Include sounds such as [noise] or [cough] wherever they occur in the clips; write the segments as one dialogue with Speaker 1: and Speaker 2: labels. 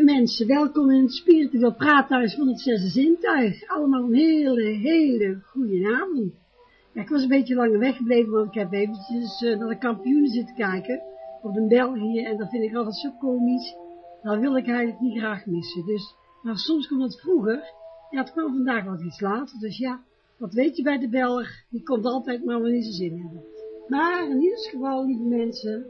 Speaker 1: Lieve mensen. Welkom in het Spiritueel Praathuis van het Zesde Zintuig. Allemaal een hele, hele goede avond. Ik was een beetje langer weggebleven, want ik heb eventjes uh, naar de kampioenen zitten kijken. Op de België, en dat vind ik altijd zo komisch. Dat wil ik eigenlijk niet graag missen. Dus, maar soms komt het vroeger. Ja, het kwam vandaag wat iets later. Dus ja, wat weet je bij de Belg? Die komt altijd maar wanneer ze zin hebben. Maar in ieder geval, lieve mensen,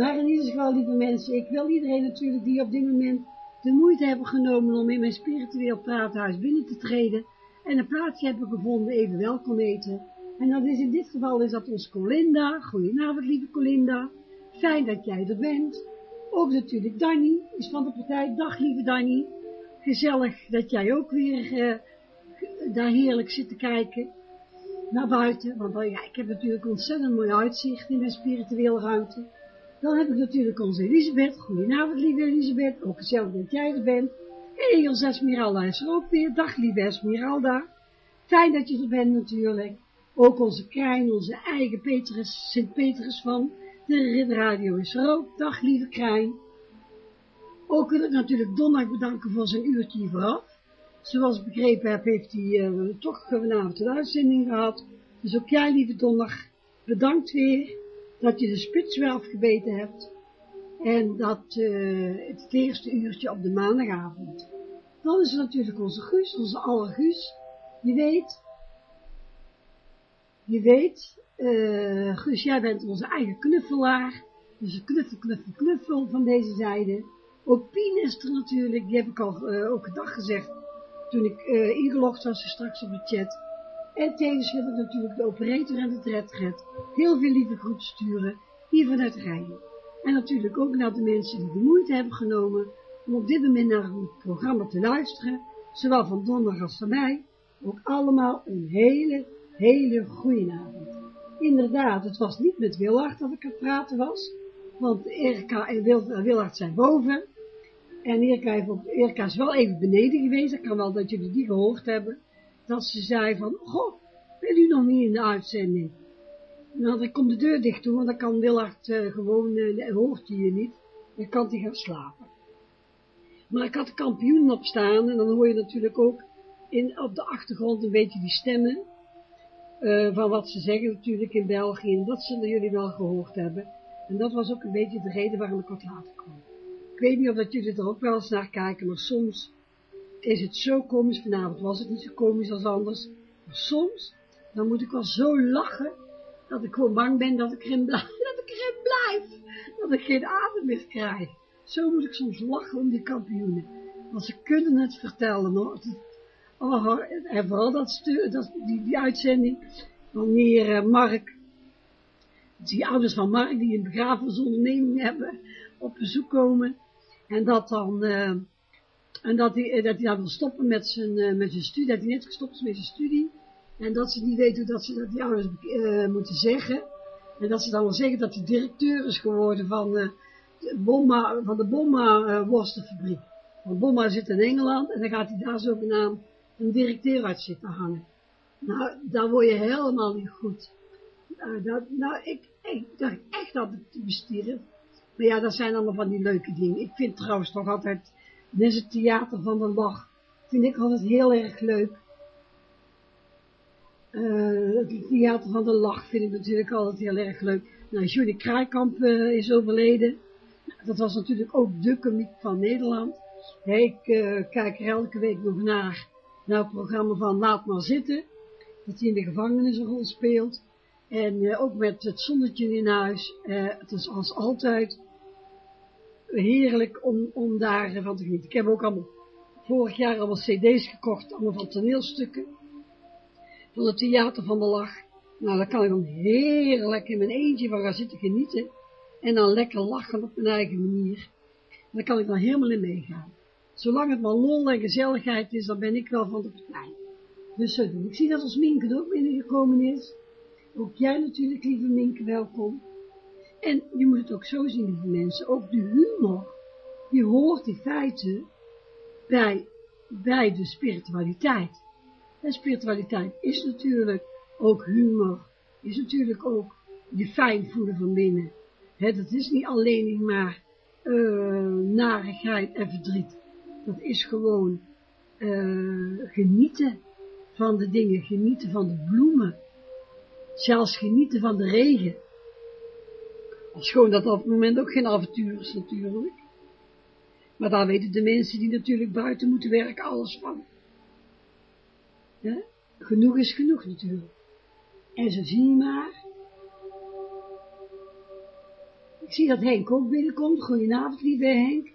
Speaker 1: Maar in ieder geval, lieve mensen, ik wil iedereen natuurlijk die op dit moment de moeite hebben genomen om in mijn spiritueel praathuis binnen te treden en een plaatsje hebben gevonden, even welkom eten. En dat is in dit geval is dat ons Colinda. Goedenavond, lieve Colinda. Fijn dat jij er bent. Ook natuurlijk Danny is van de partij. Dag, lieve Danny. Gezellig dat jij ook weer uh, daar heerlijk zit te kijken naar buiten. Want uh, ja, ik heb natuurlijk ontzettend mooi uitzicht in mijn spirituele ruimte. Dan heb ik natuurlijk onze Elisabeth. Goedenavond, lieve Elisabeth. Ook gezellig dat jij er bent. En onze Esmeralda is er ook weer. Dag, lieve Esmeralda. Fijn dat je er bent natuurlijk. Ook onze Krijn, onze eigen Petrus, Sint Petrus van de Radio is er ook. Dag, lieve Krijn. Ook wil ik natuurlijk Donnak bedanken voor zijn uurtje vooraf. Zoals ik begrepen heb, heeft hij uh, toch vanavond een uitzending gehad. Dus ook jij, lieve Donnak, bedankt weer dat je de spits weer afgebeten hebt en dat uh, het eerste uurtje op de maandagavond. Dan is natuurlijk onze Guus, onze alle Guus. Je weet, je weet, uh, Guus, jij bent onze eigen knuffelaar, dus knuffel, knuffel, knuffel van deze zijde. Ook Pien is er natuurlijk, die heb ik al uh, ook een dag gezegd, toen ik ingelogd was straks op de chat. En tevens wil ik natuurlijk de operator en de redred heel veel lieve groeten sturen, hier vanuit Rijen. En natuurlijk ook naar de mensen die de moeite hebben genomen om op dit moment naar het programma te luisteren, zowel van donderdag als van mij, ook allemaal een hele, hele goede avond. Inderdaad, het was niet met Willard dat ik aan het praten was, want Erika en Willard zijn boven, en Erika, is wel even beneden geweest, ik kan wel dat jullie die gehoord hebben, dat ze zei van, goh, wil u nog niet in de uitzending? Nou, dan komt de deur dicht doen, want dan kan Willard uh, gewoon, uh, hoort hij je niet, dan kan hij gaan slapen. Maar ik had de kampioen op staan, en dan hoor je natuurlijk ook in, op de achtergrond een beetje die stemmen, uh, van wat ze zeggen natuurlijk in België, en dat zullen jullie wel gehoord hebben. En dat was ook een beetje de reden waarom ik wat later kwam. Ik weet niet of dat jullie er ook wel eens naar kijken, maar soms is het zo komisch, vanavond was het niet zo komisch als anders, soms, dan moet ik wel zo lachen, dat ik gewoon bang ben dat ik erin blijf, [laughs] dat ik erin blijf, dat ik geen adem meer krijg. Zo moet ik soms lachen om die kampioenen, want ze kunnen het vertellen hoor. Oh, en vooral dat, dat die, die uitzending, wanneer uh, Mark, die ouders van Mark, die een begrafenisonderneming hebben, op bezoek komen, en dat dan... Uh, en dat hij, eh, dat hij wil stoppen met zijn, uh, met zijn studie, dat hij net gestopt is met zijn studie. En dat ze niet weten hoe dat ze dat die ouders uh, moeten zeggen. En dat ze dan wel zeggen dat hij directeur is geworden van, de, Bomma, van de Bomma worstenfabriek. Want Bomma zit in Engeland en dan gaat hij daar zogenaamd een directeur uit zitten hangen. Nou, daar word je helemaal niet goed. Nou, dat, nou ik, ik dacht echt dat het bestieren. Maar ja, dat zijn allemaal van die leuke dingen. Ik vind trouwens toch altijd dus het theater van de lach vind ik altijd heel erg leuk. Uh, het theater van de lach vind ik natuurlijk altijd heel erg leuk. Nou, Julie Kraaikamp uh, is overleden. Dat was natuurlijk ook de komiek van Nederland. Ik uh, kijk er elke week nog naar, naar het programma van Laat maar zitten. Dat hij in de gevangenis een rol speelt. En ook met het zonnetje in huis. het is als altijd heerlijk om, om daarvan te genieten. Ik heb ook allemaal vorig jaar allemaal cd's gekocht, allemaal van toneelstukken, van het theater van de lach. Nou, daar kan ik dan heerlijk in mijn eentje van gaan zitten genieten, en dan lekker lachen op mijn eigen manier. Daar kan ik dan helemaal in meegaan. Zolang het maar lol en gezelligheid is, dan ben ik wel van de partij. Dus zo doen. Ik zie dat ons Minke er ook binnengekomen is. Ook jij natuurlijk, lieve Minke, welkom. En je moet het ook zo zien, lieve mensen, ook de humor, die hoort in feite bij, bij de spiritualiteit. En spiritualiteit is natuurlijk ook humor, is natuurlijk ook je fijn voelen van binnen. He, dat is niet alleen maar uh, narigheid en verdriet. Dat is gewoon uh, genieten van de dingen, genieten van de bloemen. Zelfs genieten van de regen. Schoon dat op het moment ook geen avontuur is natuurlijk. Maar daar weten de mensen die natuurlijk buiten moeten werken alles van. Ja? Genoeg is genoeg natuurlijk. En zo zie je maar. Ik zie dat Henk ook binnenkomt. Goedenavond, lieve Henk.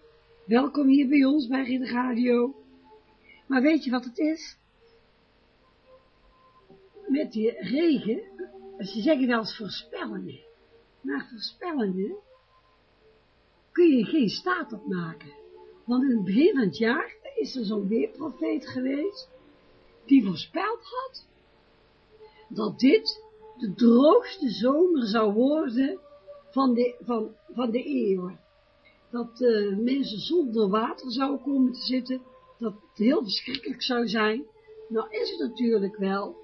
Speaker 1: Welkom hier bij ons bij de radio. Maar weet je wat het is? Met die regen, ze zeggen wel eens voorspellingen. Maar voorspellingen kun je geen staat op maken. Want in het begin van het jaar is er zo'n weerprofeet geweest, die voorspeld had, dat dit de droogste zomer zou worden van de, van, van de eeuwen. Dat uh, mensen zonder water zouden komen te zitten, dat het heel verschrikkelijk zou zijn. Nou is het natuurlijk wel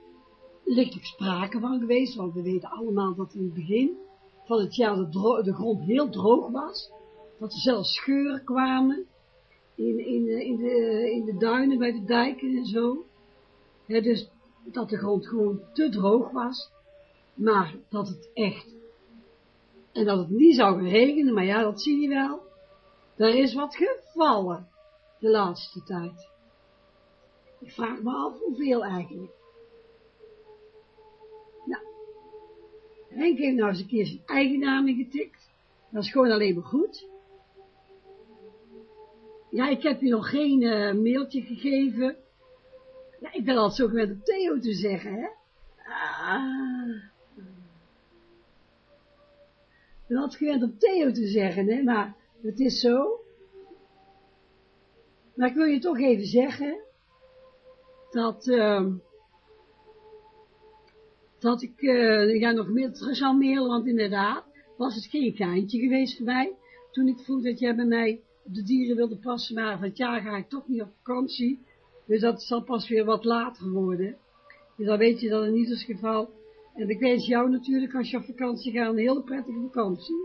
Speaker 1: lichtelijk sprake van geweest, want we weten allemaal dat in het begin van het jaar de, de grond heel droog was, dat er zelfs scheuren kwamen in, in, in, de, in de duinen bij de dijken en zo. dus dat de grond gewoon te droog was, maar dat het echt, en dat het niet zou regenen, maar ja, dat zie je wel, er is wat gevallen de laatste tijd. Ik vraag me af hoeveel eigenlijk. Henk heeft nou eens een keer zijn eigen naam ingetikt. Dat is gewoon alleen maar goed. Ja, ik heb je nog geen uh, mailtje gegeven. Ja, ik ben altijd zo gewend om Theo te zeggen, hè. Ah. Ik ben altijd gewend om Theo te zeggen, hè, maar het is zo. Maar ik wil je toch even zeggen, dat, uh, dat ik uh, ja, nog meer terug zal mailen, want inderdaad was het geen geintje geweest voor mij, toen ik vroeg dat jij bij mij de dieren wilde passen, maar van jaar ga ik toch niet op vakantie. Dus dat zal pas weer wat later worden. Dus dan weet je dat is het geval. En ik wens jou natuurlijk, als je op vakantie gaat, een hele prettige vakantie.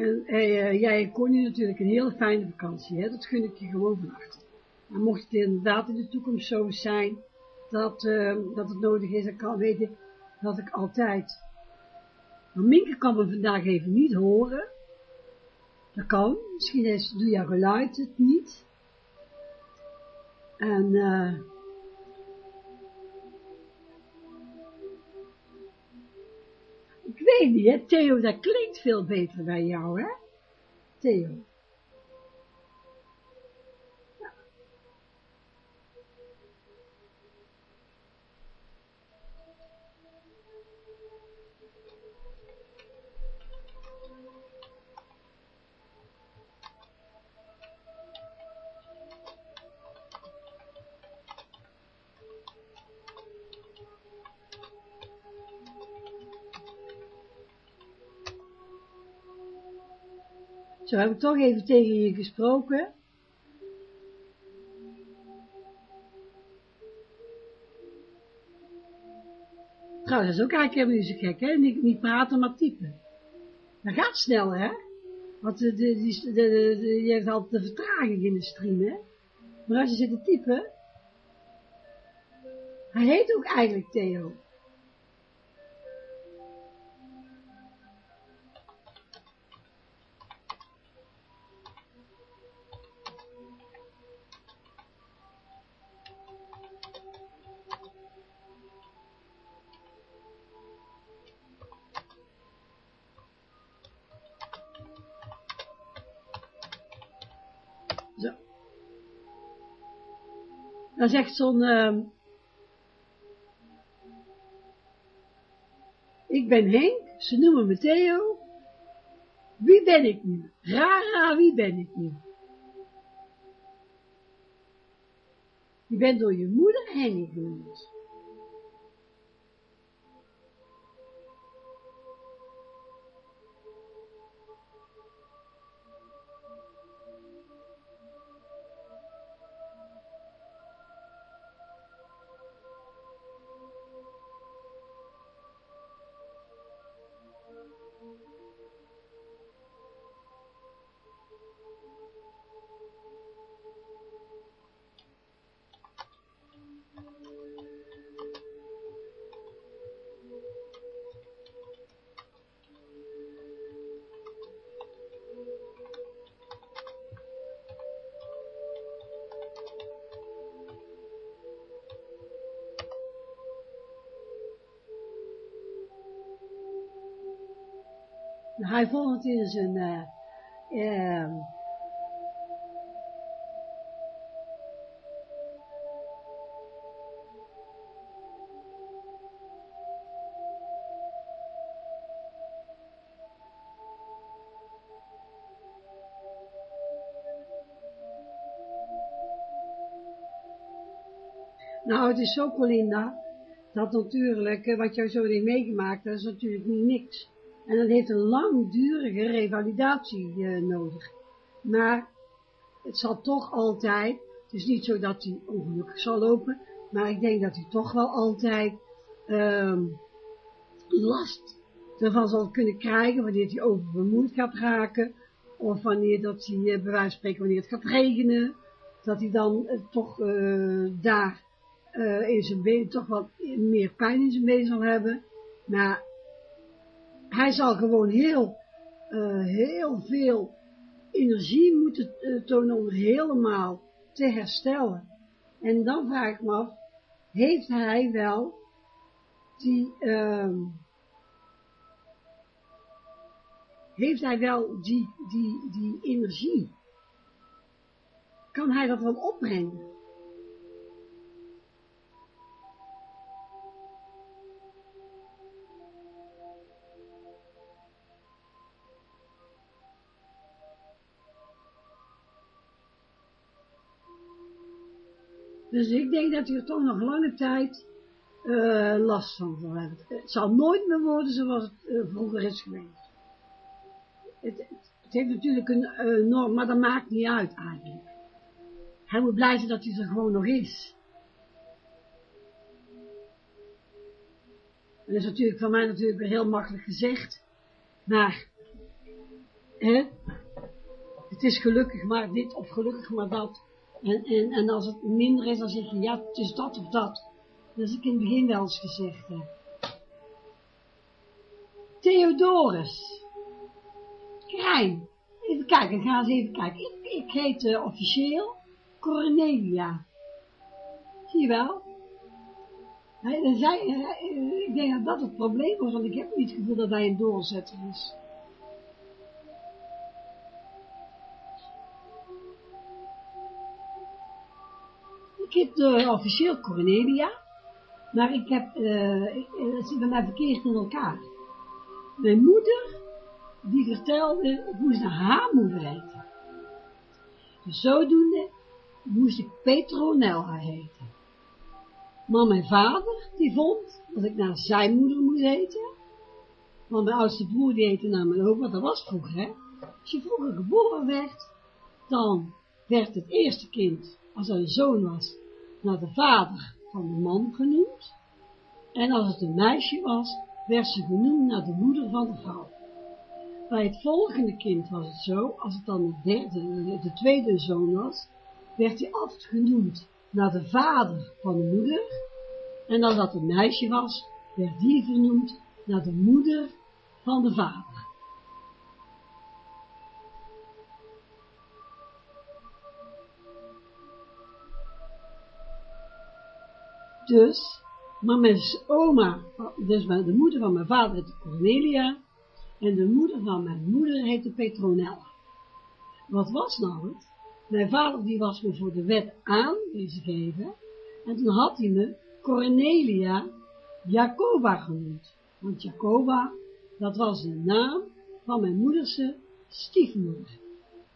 Speaker 1: En eh, jij kon je natuurlijk een hele fijne vakantie, hè? dat gun ik je gewoon van. Maar mocht het inderdaad in de toekomst zo zijn, dat, uh, dat het nodig is, dan kan weten dat ik altijd. Maar Minke kan me vandaag even niet horen. Dat kan, misschien is, doe je geluid het niet. En uh, weet hè, Theo, dat klinkt veel beter bij jou, hè? Theo. Zo heb ik toch even tegen je gesproken. Trouwens, dat is ook eigenlijk helemaal niet zo gek, hè? Niet, niet praten, maar typen. Dat gaat snel, hè? Want de, de, de, je hebt altijd de vertraging in de stream, hè? Maar als je zit te typen... Hij heet ook eigenlijk Theo. Dan zegt zo'n, uh, ik ben Henk, ze noemen me Theo. Wie ben ik nu? Rara, wie ben ik nu? Je bent door je moeder Henk genoemd. Hij vond het in zijn... Uh, Nou, het is zo, Colinda, dat natuurlijk, wat jij zo heeft meegemaakt, dat is natuurlijk niet niks. En dat heeft een langdurige revalidatie uh, nodig. Maar het zal toch altijd, het is niet zo dat hij ongelukkig zal lopen, maar ik denk dat hij toch wel altijd uh, last ervan zal kunnen krijgen, wanneer hij overbemoeid gaat raken, of wanneer dat hij, uh, bij wijze van spreken, wanneer het gaat regenen, dat hij dan uh, toch daar in zijn been toch wat meer pijn in zijn been zal hebben. Maar hij zal gewoon heel, uh, heel veel energie moeten uh, tonen om helemaal te herstellen. En dan vraag ik me af, heeft hij wel die, uh, heeft hij wel die, die, die energie? Kan hij dat wel opbrengen? Dus ik denk dat hij er toch nog lange tijd uh, last van zal hebben. Het zal nooit meer worden zoals het uh, vroeger is geweest. Het, het, heeft natuurlijk een norm, maar dat maakt niet uit eigenlijk. Hij moet blij zijn dat hij er gewoon nog is. Dat is natuurlijk van mij natuurlijk heel makkelijk gezegd. Maar, hè, het is gelukkig maar dit of gelukkig maar dat. En, en, en als het minder is, dan zeg je, ja, het is dat of dat. Dat is ik in het begin wel eens gezegd heb. Theodorus. Krijn. Even kijken, ga eens even kijken. Ik, ik heet uh, officieel Cornelia. Zie je wel? Hij, hij, ik denk dat dat het probleem was, want ik heb niet het gevoel dat hij een doorzetter is. Heb uh, officieel Cornelia, maar ik heb, uh, het zit bij mij verkeerd in elkaar. Mijn moeder, die vertelde, moest naar haar moeder heten. Dus zodoende moest ik Petronella heten. Maar mijn vader, die vond dat ik naar zijn moeder moest heten. Want mijn oudste broer, die heette mijn opa, dat was vroeger, hè. Als je vroeger geboren werd, dan werd het eerste kind, als er een zoon was, naar de vader van de man genoemd, en als het een meisje was, werd ze genoemd naar de moeder van de vrouw. Bij het volgende kind was het zo, als het dan de, derde, de tweede zoon was, werd hij altijd genoemd naar de vader van de moeder, en als dat een meisje was, werd die vernoemd naar de moeder van de vader. Dus, maar mijn oma, dus de moeder van mijn vader heette Cornelia, en de moeder van mijn moeder heette Petronella. Wat was nou het? Mijn vader die was me voor de wet aan geven, en toen had hij me Cornelia Jacoba genoemd. Want Jacoba, dat was de naam van mijn moederse stiefmoeder.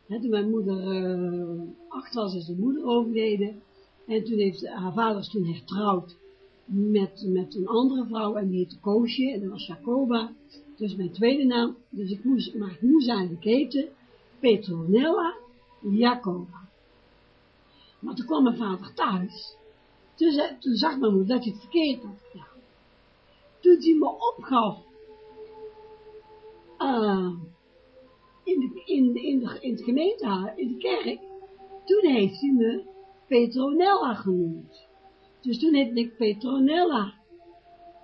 Speaker 1: toen mijn moeder uh, acht was, is de moeder overleden. En toen heeft haar vader toen hertrouwd met, met een andere vrouw en die heette Koosje en dat was Jacoba. Dus mijn tweede naam, dus ik moest, maar ik moest eigenlijk heten Petronella Jacoba. Maar toen kwam mijn vader thuis. Toen, zag mijn moeder dat je het verkeerd had gedaan. Toen hij me opgaf uh, in, de, in, in, de, in het gemeentehuis, in de kerk, toen heeft hij me Petronella genoemd. Dus toen heette ik Petronella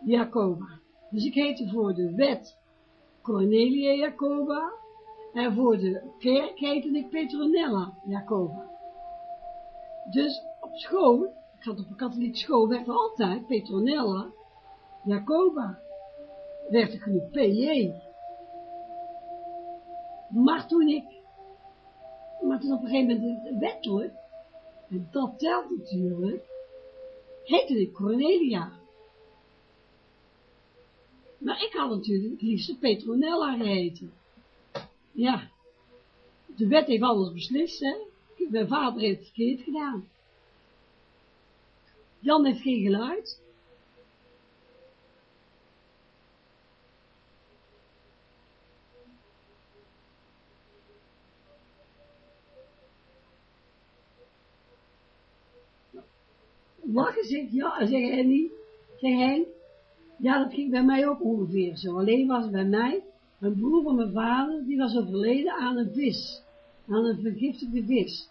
Speaker 1: Jacoba. Dus ik heette voor de wet Cornelia Jacoba en voor de kerk heette ik Petronella Jacoba. Dus op school, ik zat op een katholieke school, werd er altijd Petronella Jacoba. Werd ik genoemd PJ. Maar toen ik, maar toen op een gegeven moment wettelijk, en dat telt natuurlijk, heette ik Cornelia. Maar ik had natuurlijk het liefste Petronella geheten. Ja, de wet heeft alles beslist, hè. Mijn vader heeft het verkeerd gedaan. Jan heeft geen geluid. Lachen zegt, ja, zeg Henny, zeg Henk, ja, dat ging bij mij ook ongeveer zo. Alleen was het bij mij, een broer van mijn vader, die was overleden aan een vis, aan een vergiftigde vis.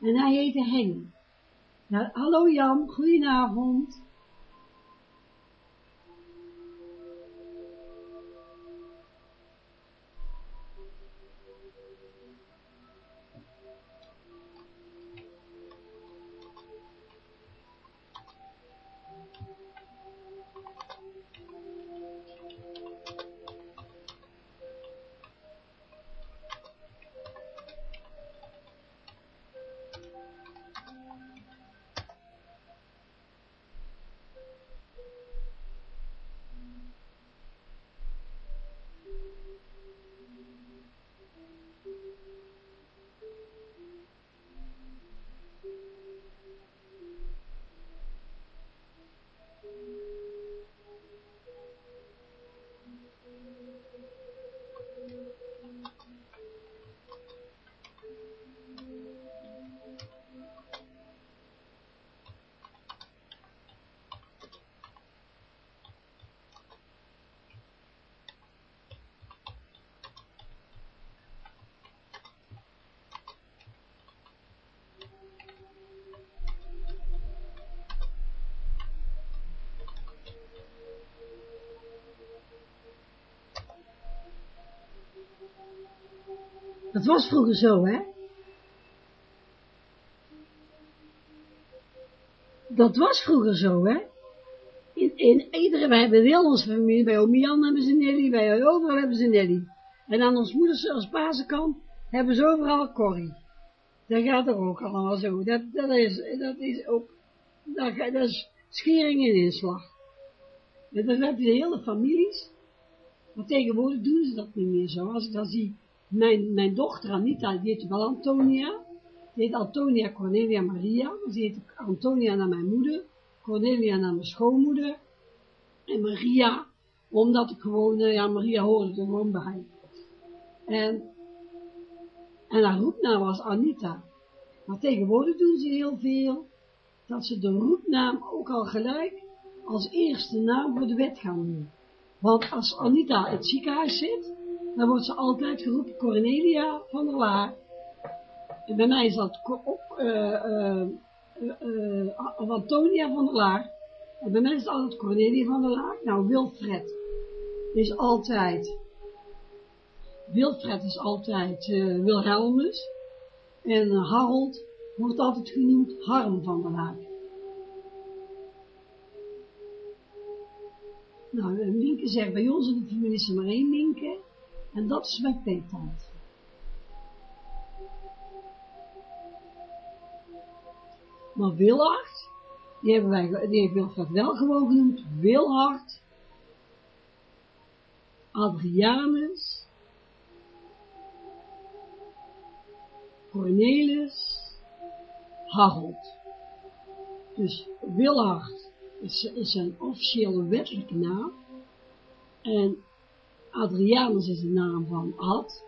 Speaker 1: En hij heette Henk. Ja, hallo Jan, goedenavond. Dat was vroeger zo, hè? Dat was vroeger zo, hè? In, in iedere, wij hebben heel onze familie, bij oom Jan hebben ze Nelly, bij overal hebben ze Nelly. En aan ons moeders, als bazenkant, hebben ze overal Corrie. Dat gaat er ook allemaal zo. Dat, dat, is, dat is ook, dat, dat is schering in inslag. En dan heb je de hele families. Maar tegenwoordig doen ze dat niet meer zo. Als ik dan zie, mijn, mijn dochter Anita, die heet wel Antonia. Die heet Antonia Cornelia Maria. Die heet Antonia naar mijn moeder. Cornelia naar mijn schoonmoeder. En Maria, omdat ik gewoon, eh, ja, Maria hoorde er gewoon bij. En, en haar roepnaam was Anita. Maar tegenwoordig doen ze heel veel, dat ze de roepnaam ook al gelijk als eerste naam voor de wet gaan doen. Want als Anita in het ziekenhuis zit, dan wordt ze altijd geroepen Cornelia van der Laar. En bij mij is dat op, uh, Antonia van der Laar. En bij mij is het altijd Cornelia van der Laar. Nou, Wilfred is altijd, Wilfred is altijd Wilhelmus. En Harold wordt altijd genoemd Harm van der Laar. Nou, Minke zegt, bij ons in de familie maar één Minke. En dat is mijn peetand. Maar Willard, die, hebben wij, die heeft Wilfred wel gewoon genoemd, Wilhard, Adrianus, Cornelis, Harold. Dus Wilhard is, een officiële wettelijke naam. En Adrianus is de naam van Ad.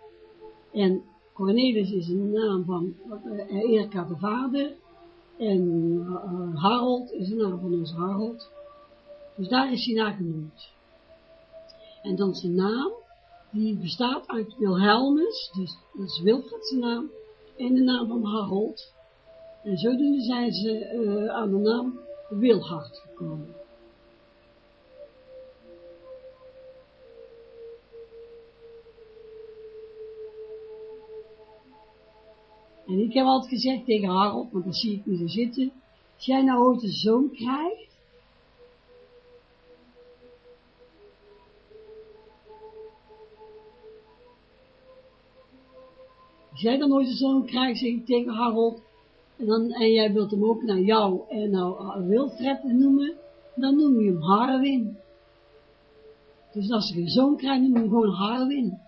Speaker 1: En Cornelis is de naam van uh, Erika de vader. En uh, Harold is de naam van ons Harold. Dus daar is hij naar genoemd. En dan zijn naam, die bestaat uit Wilhelmus, dus dat is Wilfred's naam, en de naam van Harold. En zodoende zijn ze aan de naam Wilhard gekomen. En ik heb altijd gezegd tegen Harold, want dan zie ik nu zo zitten, als jij nou ooit een zoon krijgt, Als jij dan nooit een zoon krijgt, zeg ik tegen Harold, en, dan, en jij wilt hem ook naar jou en nou Wilfred noemen, dan noem je hem Harwin. Dus als ik een zoon krijg, noem je hem gewoon Harwin.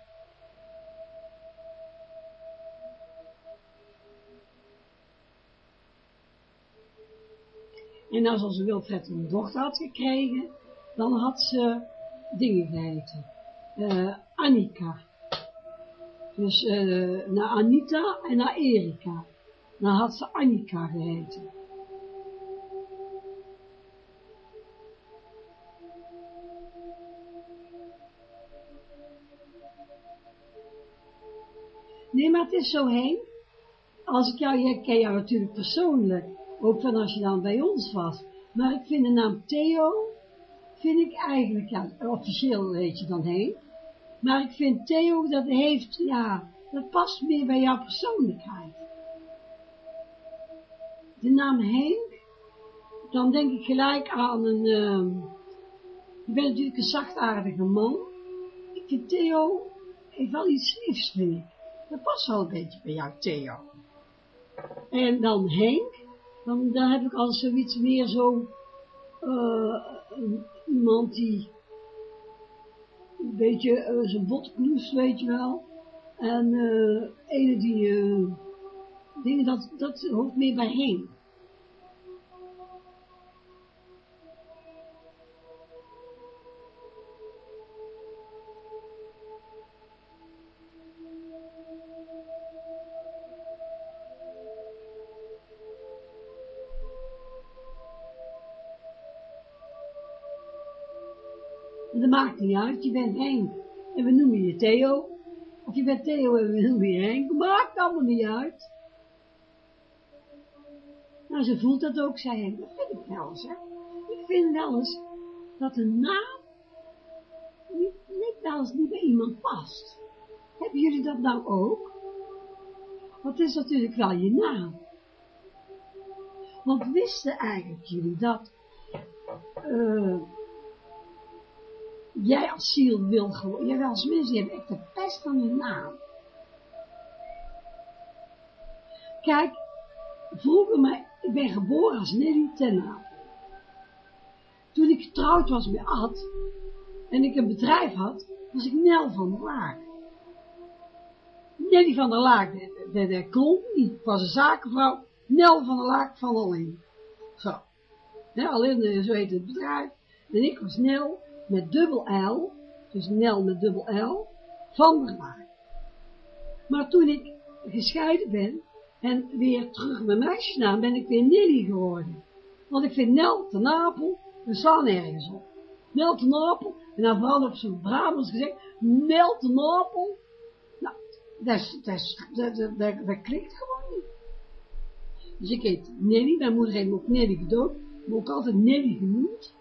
Speaker 1: En als ze Wilfred een dochter had gekregen, dan had ze dingen geheten. Uh, Annika. Dus uh, naar Anita en naar Erika. Dan had ze Annika geheten. Nee, maar het is zo heen. Als ik jou, jij ken jou natuurlijk persoonlijk. Ook van als je dan bij ons was. Maar ik vind de naam Theo, vind ik eigenlijk, ja, officieel weet je dan heen. Maar ik vind Theo, dat heeft, ja, dat past meer bij jouw persoonlijkheid. De naam Henk, dan denk ik gelijk aan een, uh, je natuurlijk een zachtaardige man. Ik vind Theo, heeft wel iets liefs, vind ik. Dat past wel een beetje bij jou, Theo. En dan Henk, dan, heb ik al zoiets meer zo, uh, iemand die een beetje uh, zijn bot weet je wel. En uh, ene die, dingen, dat, dat hoort meer bij heen. Maakt niet uit, je bent Henk. En we noemen je Theo. Of je bent Theo en we noemen je Henk. Maakt allemaal niet uit. Nou, ze voelt dat ook, zei Henk. Dat vind ik wel eens, hè. Ik vind wel eens dat een naam niet, niet wel eens niet bij iemand past. Hebben jullie dat nou ook? Want het is natuurlijk wel je naam. Want wisten eigenlijk jullie dat... Uh, jij als ziel wil gewoon, jij als mensen, je hebt echt de pest van je naam. Kijk, vroeger, maar ik ben geboren als Nelly ten Toen ik getrouwd was met Ad, en ik een bedrijf had, was ik Nel van der Laak. Nelly van der Laak, de, de, de klomp niet, was een zakenvrouw, Nel van der Laak van alleen. Zo. Ja, alleen, zo heet het bedrijf. En ik was Nel, met dubbel L, dus Nel met dubbel L, van der Laar. Maar toen ik gescheiden ben en weer terug mijn meisjesnaam, ben ik weer Nelly geworden. Want ik vind Nel te Napel, we slaan nergens op. Nel te Napel, en dan vooral op zo'n Brabants gezegd, Nel te Napel. Nou, dat, dat, dat, dat, gewoon niet. Dus ik heet Nelly, mijn moeder heeft me ook Nelly gedoopt, maar ook altijd Nelly genoemd.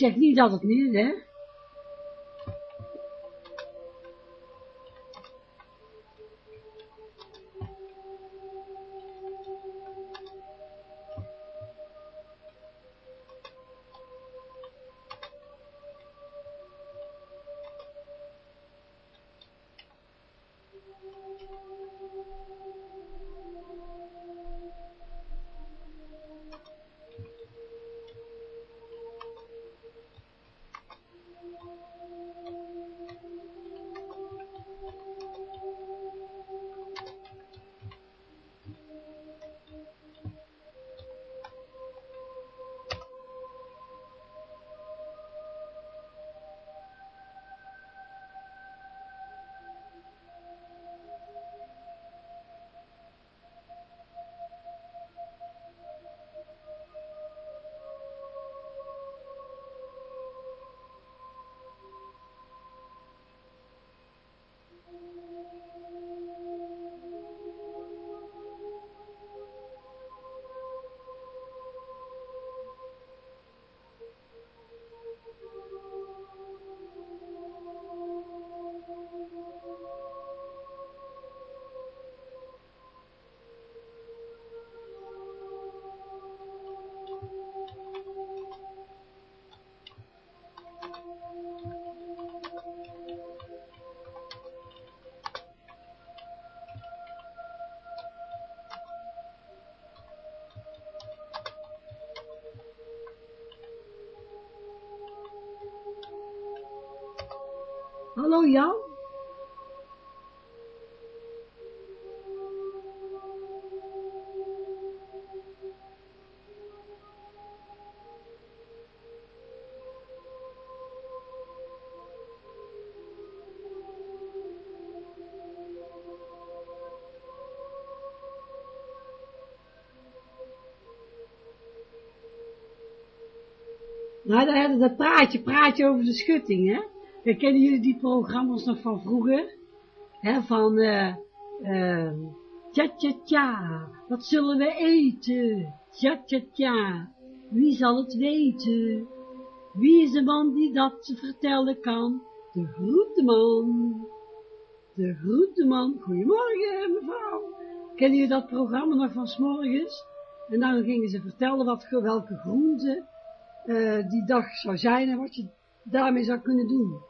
Speaker 1: Zeg niet dat het niet is, hè. Hallo Jan? Nou, dan hadden dat praatje, praatje over de schutting, hè. Dan kennen jullie die programma's nog van vroeger? Hè, van, eh, eh, tja, tja, tja, wat zullen we eten? Tja, tja, tja, wie zal het weten? Wie is de man die dat vertellen kan? De groenteman. De groenteman. Goedemorgen, mevrouw. Kennen jullie dat programma nog van s'morgens? En dan gingen ze vertellen wat, welke groente uh, die dag zou zijn en wat je daarmee zou kunnen doen.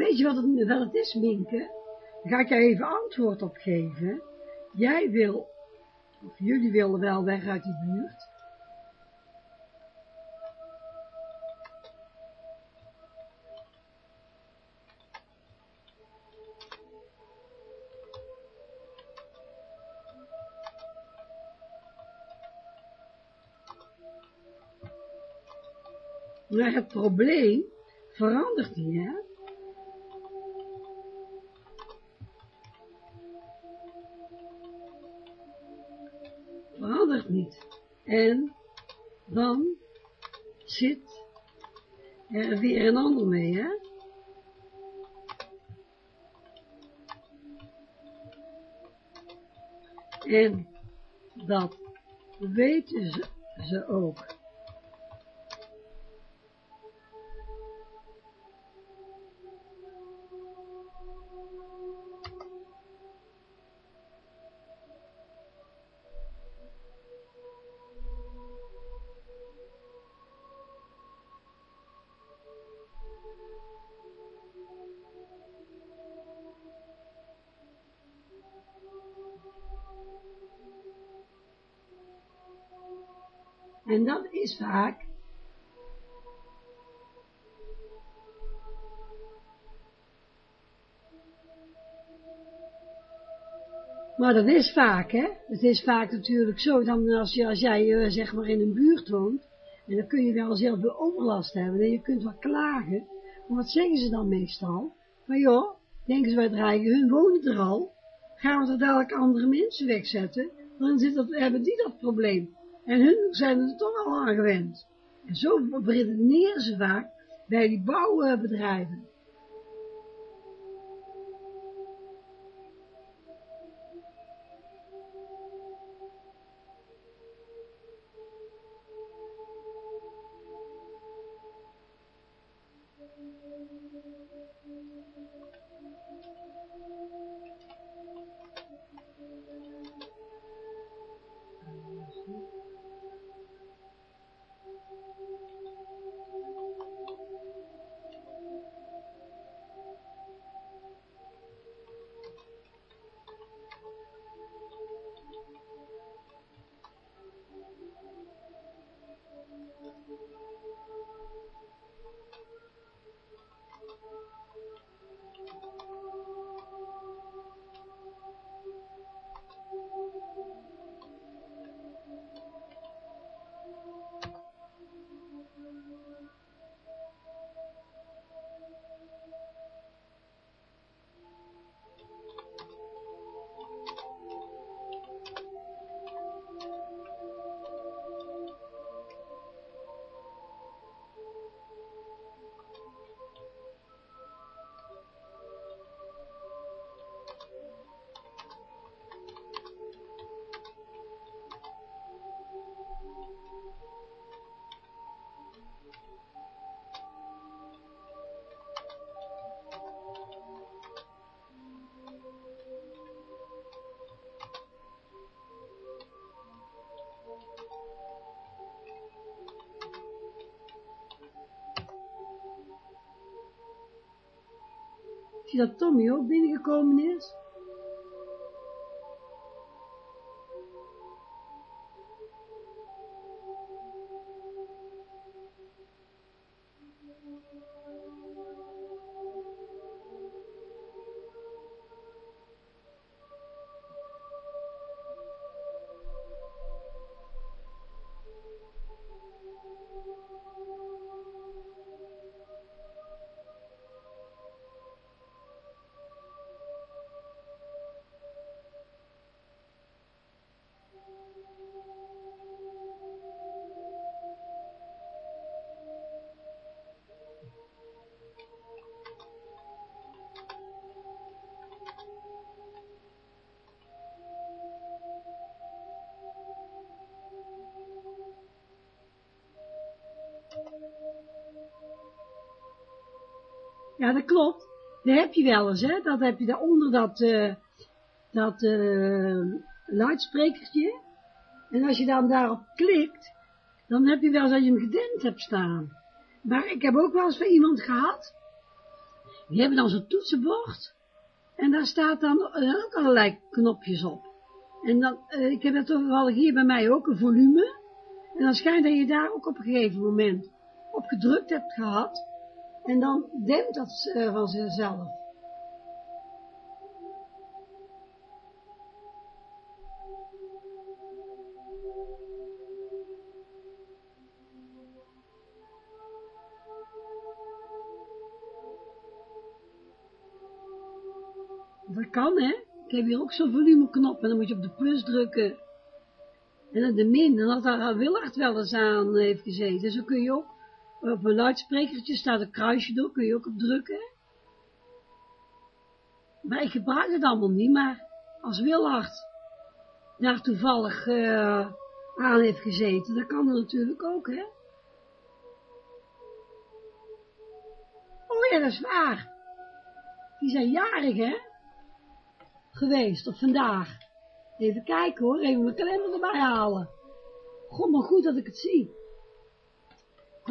Speaker 1: Weet je wat het, wel het is, Minke? Ga ik jou even antwoord op geven. Jij wil, of jullie willen wel weg uit die buurt. Maar het probleem verandert niet, hè? Verandert niet. En dan zit er weer een ander mee, hè? En dat weten ze, ze ook. Maar dat is vaak, hè. Het is vaak natuurlijk zo, dan als, als jij uh, zeg maar in een buurt woont, en dan kun je wel heel veel overlast hebben, en je kunt wel klagen, maar wat zeggen ze dan meestal? Van joh, denken ze wij dreigen, hun wonen er al, gaan we er dadelijk andere mensen wegzetten, dan zit dat, hebben die dat probleem. En hun zijn er toch al aan gewend. En zo redeneren ze vaak bij die bouwbedrijven. Zie dat Tommy ook binnengekomen is. Ja, dat klopt. Dat heb je wel eens, hè. Dat heb je daaronder dat, uh, dat uh, luidsprekertje. En als je dan daarop klikt, dan heb je wel eens dat je hem gedempt hebt staan. Maar ik heb ook wel eens van iemand gehad, die hebben dan zo'n toetsenbord. En daar staat dan uh, ook allerlei knopjes op. En dan, uh, ik heb het toevallig hier bij mij ook, een volume. En dan schijnt dat je daar ook op een gegeven moment op gedrukt hebt gehad. En dan dempt dat uh, van zichzelf. Dat kan, hè? Ik heb hier ook zo'n volumeknop en dan moet je op de plus drukken. En dan de min, en dat daar Willard wel eens aan heeft gezeten. Zo kun je ook op een luidsprekertje staat een kruisje door, kun je ook op drukken. Maar ik gebruik het allemaal niet, maar als Willard daar toevallig uh, aan heeft gezeten, dan kan dat natuurlijk ook, hè. Oh ja, dat is waar. Die zijn jarig, hè, geweest, of vandaag. Even kijken hoor, even mijn kalender erbij halen. God, maar goed dat ik het zie.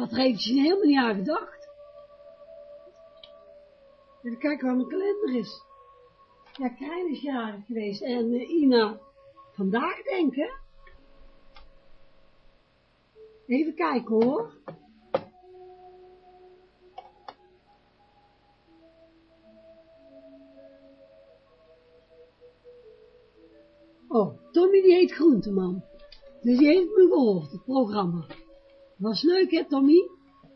Speaker 1: Had eventjes helemaal niet aan gedacht. Even kijken waar mijn kalender is. Ja, Krijn is geweest. En uh, Ina vandaag, denk ik. Even kijken hoor. Oh, Tommy die heet Groenteman. Dus die heeft me gehoord, het programma. Was leuk, hè, Tommy?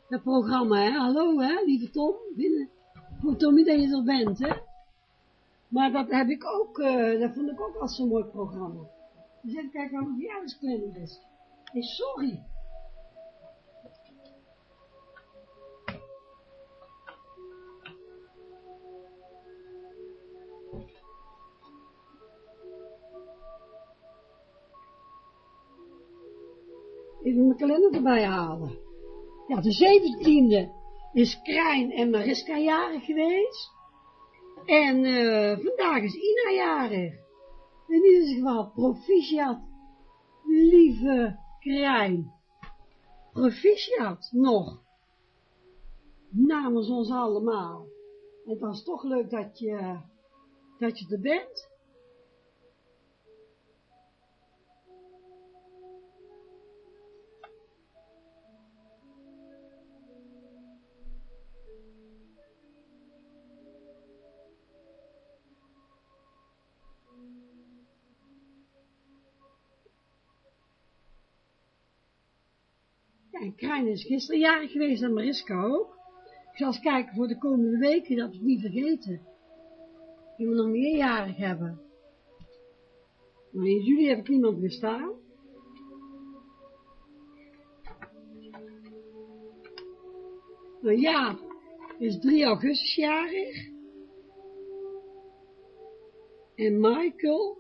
Speaker 1: Dat programma, hè? Hallo, hè, lieve Tom. Binnen. Voor Tommy dat je er bent, hè? Maar dat heb ik ook, uh, dat vond ik ook als zo'n mooi programma. Dus even kijken waar mijn verjaardagskalender is. Hey, sorry. Even mijn kalender erbij halen. Ja, de zeventiende is Krijn en Mariska jarig geweest. En uh, vandaag is Ina jarig. In ieder geval proficiat, lieve Krijn. Proficiat nog. Namens ons allemaal. Het was toch leuk dat je, dat je er bent. En Krijn is gisteren jarig geweest en Mariska ook. Ik zal eens kijken voor de komende weken, dat we het niet vergeten. Die we nog meer jarig hebben. Maar in juli heb ik niemand meer staan. Nou ja, is 3 augustus jarig. En Michael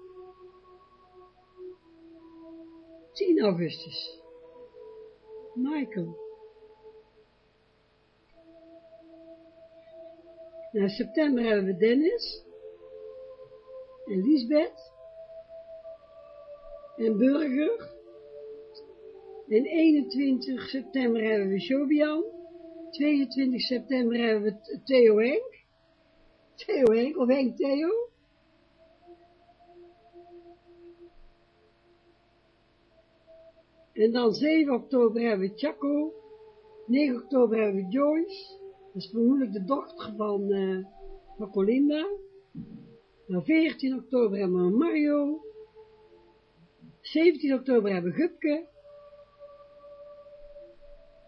Speaker 1: 10 augustus. Michael. Nou, september hebben we Dennis. En Lisbeth. En Burger. En 21 september hebben we Shobian. 22 september hebben we Theo Henk. Theo Henk of Henk Theo. En dan 7 oktober hebben we Chaco. 9 oktober hebben we Joyce. Dat is vermoedelijk de dochter van, uh, van Colinda. Dan 14 oktober hebben we Mario. 17 oktober hebben we Gupke.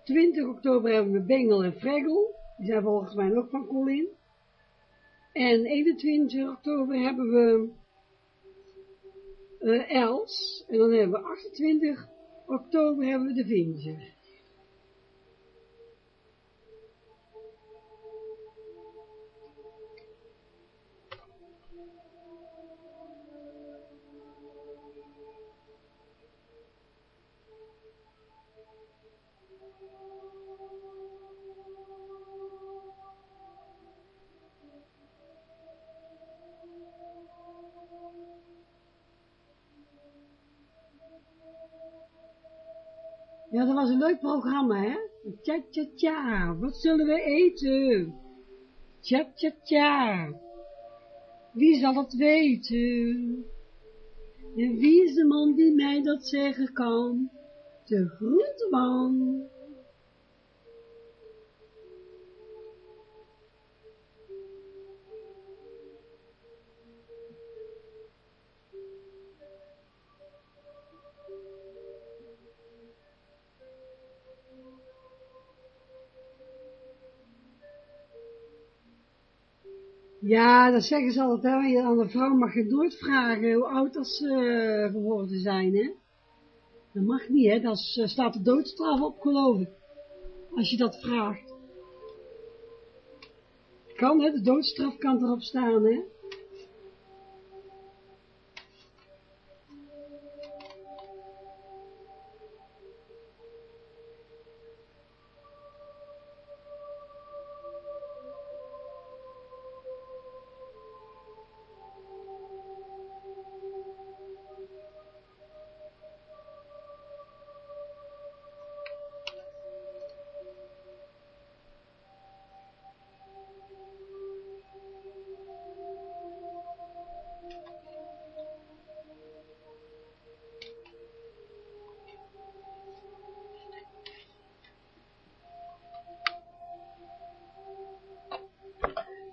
Speaker 1: 20 oktober hebben we Bengel en Fregel. Die zijn volgens mij ook van Colin. En 21 oktober hebben we uh, Els. En dan hebben we 28 oktober hebben we de Vinger. Ja, dat was een leuk programma, hè? Tja, tja, tja, wat zullen we eten? Tja, tja, tja. Wie zal het weten? En wie is de man die mij dat zeggen kan? De groenteman. Ja, dat zeggen ze altijd, hè? aan de vrouw mag je nooit vragen hoe oud als ze geworden zijn, hè. Dat mag niet, hè, dan uh, staat de doodstraf op, geloof ik. Als je dat vraagt. Kan, hè, de doodstraf kan erop staan, hè.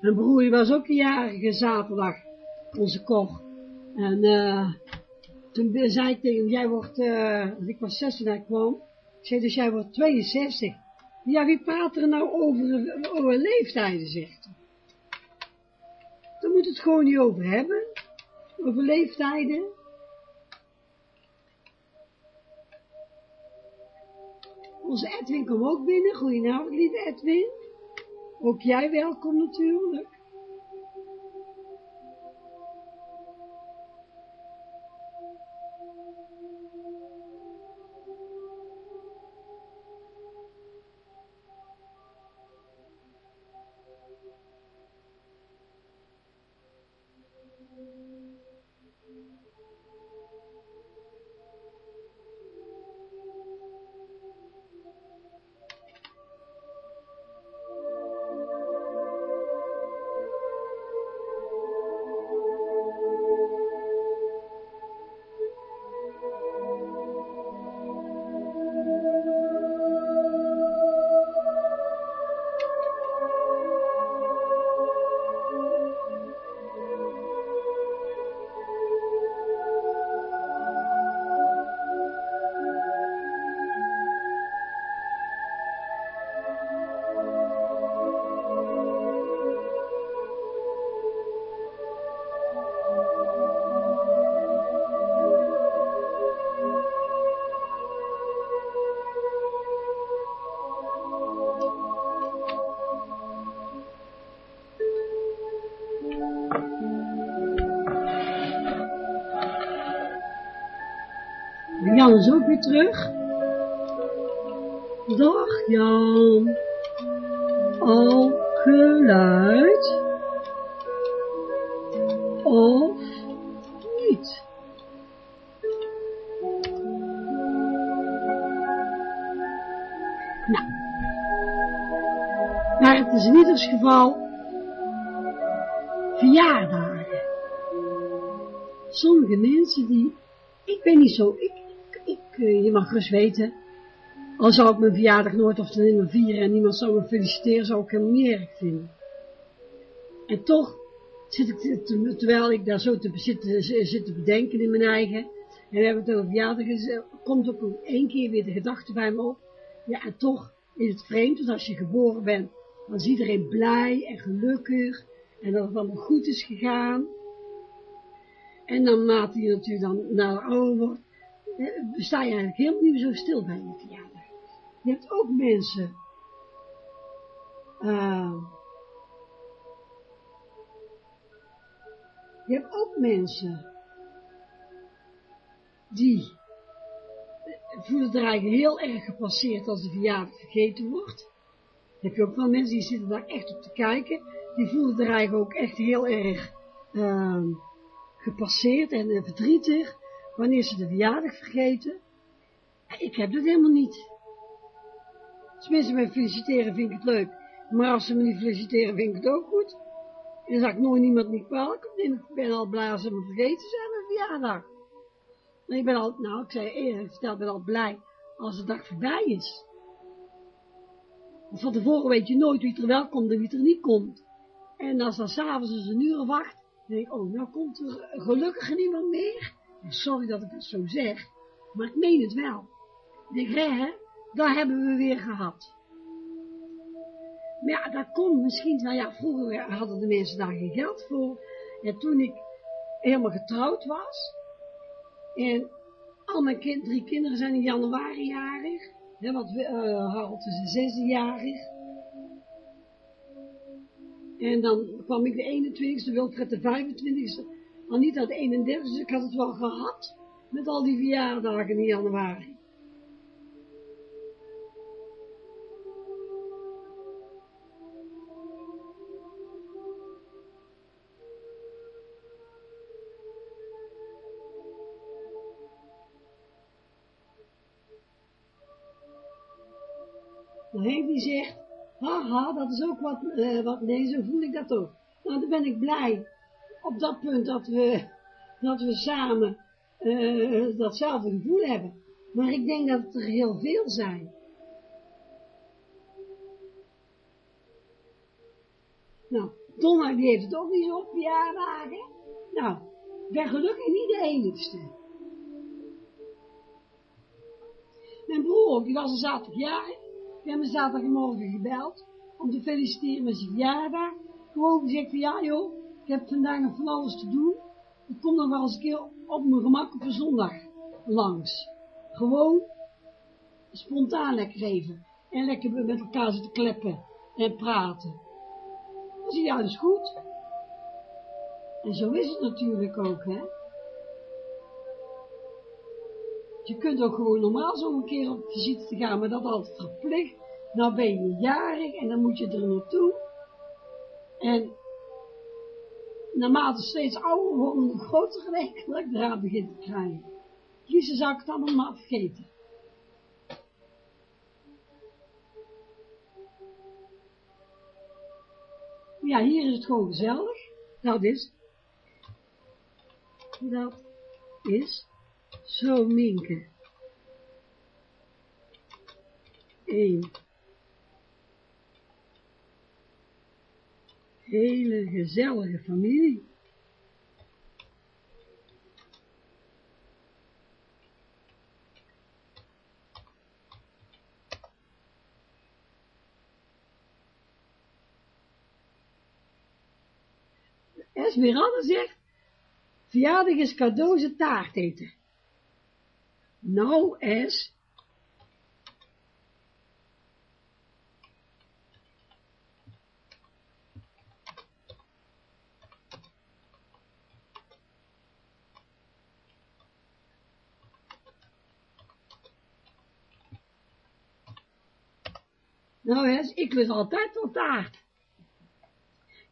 Speaker 1: Mijn broer was ook een jarige zaterdag, onze koch. En uh, toen zei ik tegen hem, jij wordt, uh, ik was 16 en ik kwam, zei dus jij wordt 62. Ja, wie praat er nou over, over leeftijden, zegt hij. Daar moet het gewoon niet over hebben, over leeftijden. Onze Edwin kwam ook binnen, goedenavond lieve Edwin. Ook jij welkom natuurlijk. Weer terug. Dag Jan. Al geluid. Of niet. Nou. Maar het is in ieder geval verjaardagen. Sommige mensen die, ik ben niet zo, ik, je mag gerust weten, al zou ik mijn verjaardag nooit of dan meer vieren en niemand zou me feliciteren, zou ik hem niet vinden. En toch zit ik, terwijl ik daar zo te, zit, zit te bedenken in mijn eigen, en we hebben het over verjaardag, komt ook één keer weer de gedachte bij me op, ja en toch is het vreemd, want als je geboren bent, dan is iedereen blij en gelukkig, en dat het allemaal goed is gegaan. En maat je natuurlijk dan naar over, sta je eigenlijk helemaal niet meer zo stil bij je verjaardag. Je hebt ook mensen, uh, je hebt ook mensen, die voelen er eigenlijk heel erg gepasseerd als de verjaardag vergeten wordt. Heb je ook wel mensen die zitten daar echt op te kijken, die voelen er eigenlijk ook echt heel erg uh, gepasseerd en verdrietig, wanneer ze de verjaardag vergeten. Ik heb dat helemaal niet. Als mensen mij feliciteren, vind ik het leuk. Maar als ze me niet feliciteren, vind ik het ook goed. En dan zag ik nooit niemand niet kwalijk. Ik ben al blij als ze me vergeten zijn mijn verjaardag. En ik ben al, nou, ik zei eerlijk verteld, ben al blij als de dag voorbij is. Want van tevoren weet je nooit wie er wel komt en wie er niet komt. En als dan s'avonds dus een uur wacht, dan denk ik, oh, nou komt er gelukkig niemand meer. Sorry dat ik het zo zeg, maar ik meen het wel. Ik denk, daar hebben we weer gehad. Maar ja, dat komt misschien, nou ja, vroeger hadden de mensen daar geen geld voor. En toen ik helemaal getrouwd was, en al mijn kind, drie kinderen zijn in januari jarig, hè, want uh, Harold is de zesde jarig. En dan kwam ik de 21ste, Wilfred de 25ste, Anita de 31ste, dus ik had het wel gehad met al die verjaardagen in januari. Henk die zegt, haha, dat is ook wat, uh, wat, nee, zo voel ik dat ook. Nou, dan ben ik blij op dat punt dat we, dat we samen uh, datzelfde gevoel hebben. Maar ik denk dat het er heel veel zijn. Nou, Donna die heeft het ook niet zo op. Nou, ik ben gelukkig niet de enigste. Mijn broer, die was een zaterdag jarig. Ik heb me zaterdagmorgen gebeld om te feliciteren met zijn verjaardag. Gewoon gezegd van ja joh, ik heb vandaag nog van alles te doen. Ik kom nog wel eens een keer op mijn gemak op een zondag langs. Gewoon spontaan lekker even. En lekker met elkaar zitten kleppen en praten. Dat is ja, dat is goed. En zo is het natuurlijk ook, hè. Je kunt ook gewoon normaal zo een keer op visite te gaan, maar dat altijd verplicht. Nou ben je jarig en dan moet je er naartoe. En naarmate steeds ouder worden, grotere rekening dat ik eraan begin te krijgen. Liefst zou ik het allemaal maar vergeten. Ja, hier is het gewoon gezellig. Dat is. Dat is zo, Minke. Een hele gezellige familie. Esmeralda zegt, verjaardag is cadeaus en taart eten. Nou, Es. Nou, Es, ik lust altijd tot taart.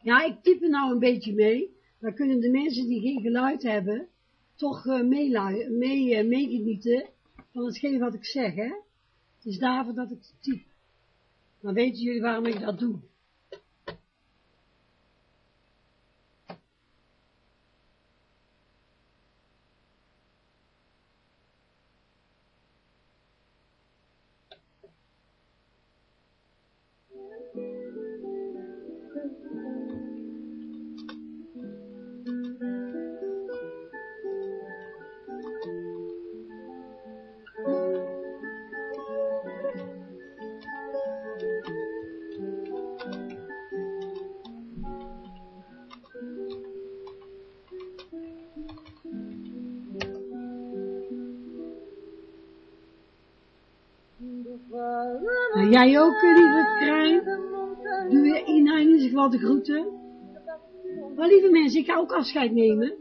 Speaker 1: Ja, ik type nou een beetje mee. Dan kunnen de mensen die geen geluid hebben, toch uh, meegenieten mee, uh, van hetgeen wat ik zeg, hè. Het is daarvoor dat ik typ. Maar weten jullie waarom ik dat doe? Jij ook, lieve Krijn. Doe je in ieder geval de groeten. Maar lieve mensen, ik ga ook afscheid nemen.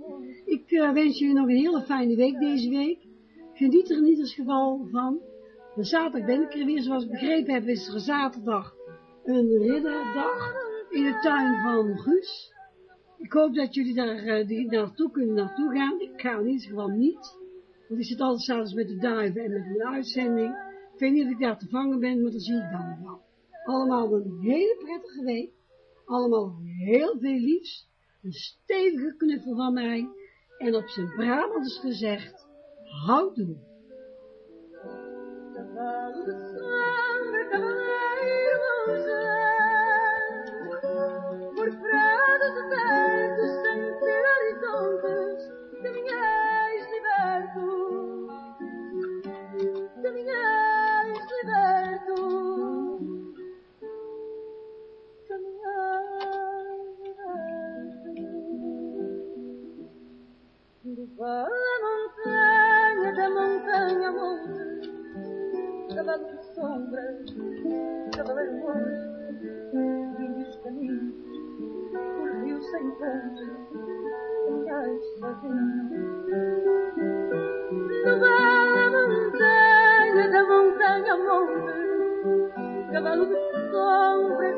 Speaker 1: Ik uh, wens jullie nog een hele fijne week deze week. Geniet er in ieder geval van. De zaterdag ben ik er weer, zoals ik begrepen heb, is er zaterdag een ridderdag in de tuin van Guus. Ik hoop dat jullie daar uh, die naartoe kunnen naartoe gaan. Ik ga in ieder geval niet. Want ik zit altijd s'avonds met de duiven en met mijn uitzending. Weet niet of ik daar te vangen ben, maar dat zie ik dan wel. Allemaal een hele prettige week. Allemaal heel veel liefs. Een stevige knuffel van mij. En op zijn Brabants gezegd, houdoe.
Speaker 2: sentada, andais sozinha. No vale a montanha, da montanha a monte, cavalo de sombra,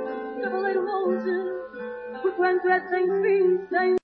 Speaker 2: cavaleiro longe, porquanto é sem fim, sem